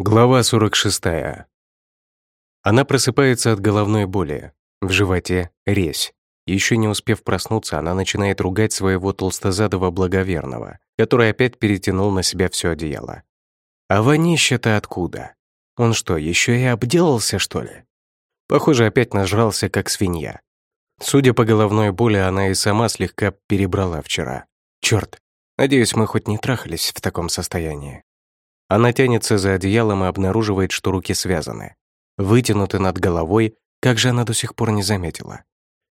Глава 46. Она просыпается от головной боли. В животе — резь. Еще не успев проснуться, она начинает ругать своего толстозадого благоверного, который опять перетянул на себя все одеяло. А вонище-то откуда? Он что, еще и обделался, что ли? Похоже, опять нажрался, как свинья. Судя по головной боли, она и сама слегка перебрала вчера. Черт, надеюсь, мы хоть не трахались в таком состоянии. Она тянется за одеялом и обнаруживает, что руки связаны. Вытянуты над головой, как же она до сих пор не заметила.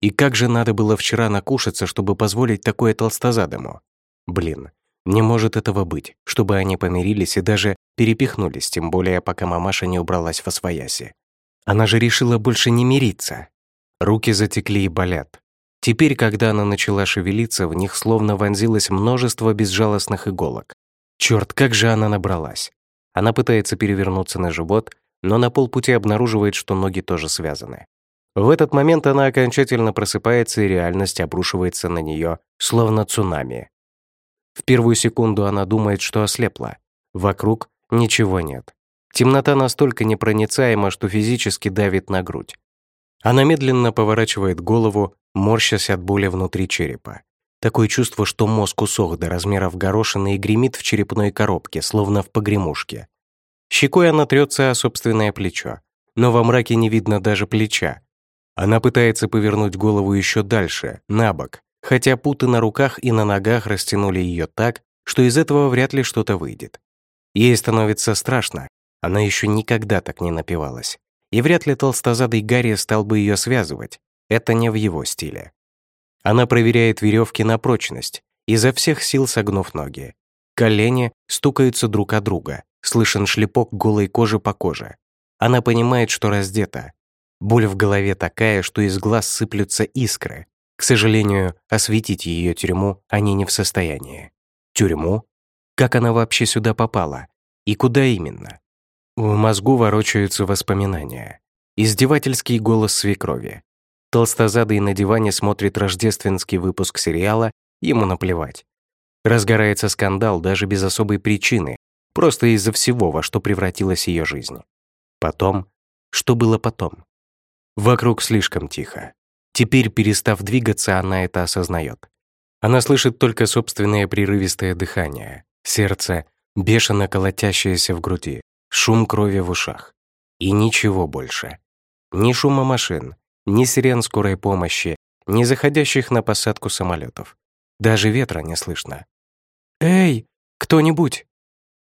И как же надо было вчера накушаться, чтобы позволить такое толстозадому? Блин, не может этого быть, чтобы они помирились и даже перепихнулись, тем более пока мамаша не убралась во свояси. Она же решила больше не мириться. Руки затекли и болят. Теперь, когда она начала шевелиться, в них словно вонзилось множество безжалостных иголок. Черт, как же она набралась. Она пытается перевернуться на живот, но на полпути обнаруживает, что ноги тоже связаны. В этот момент она окончательно просыпается, и реальность обрушивается на нее, словно цунами. В первую секунду она думает, что ослепла. Вокруг ничего нет. Темнота настолько непроницаема, что физически давит на грудь. Она медленно поворачивает голову, морщась от боли внутри черепа. Такое чувство, что мозг усох до размеров горошины и гремит в черепной коробке, словно в погремушке. Щекой она трется о собственное плечо, но во мраке не видно даже плеча. Она пытается повернуть голову еще дальше, на бок, хотя путы на руках и на ногах растянули ее так, что из этого вряд ли что-то выйдет. Ей становится страшно, она еще никогда так не напивалась. И вряд ли толстозадый Гарри стал бы ее связывать, это не в его стиле. Она проверяет веревки на прочность, изо всех сил согнув ноги. Колени стукаются друг о друга, слышен шлепок голой кожи по коже. Она понимает, что раздета. Боль в голове такая, что из глаз сыплются искры. К сожалению, осветить ее тюрьму они не в состоянии. Тюрьму? Как она вообще сюда попала? И куда именно? В мозгу ворочаются воспоминания. Издевательский голос свекрови. Толстозадый на диване смотрит рождественский выпуск сериала, ему наплевать. Разгорается скандал даже без особой причины, просто из-за всего, во что превратилась ее жизнь. Потом, что было потом? Вокруг слишком тихо. Теперь, перестав двигаться, она это осознает. Она слышит только собственное прерывистое дыхание, сердце, бешено колотящееся в груди, шум крови в ушах. И ничего больше. Ни шума машин, ни сирен скорой помощи, ни заходящих на посадку самолетов. Даже ветра не слышно. «Эй, кто-нибудь!»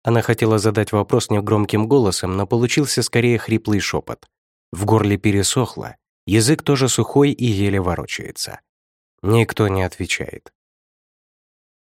Она хотела задать вопрос негромким голосом, но получился скорее хриплый шепот. В горле пересохло, язык тоже сухой и еле ворочается. Никто не отвечает.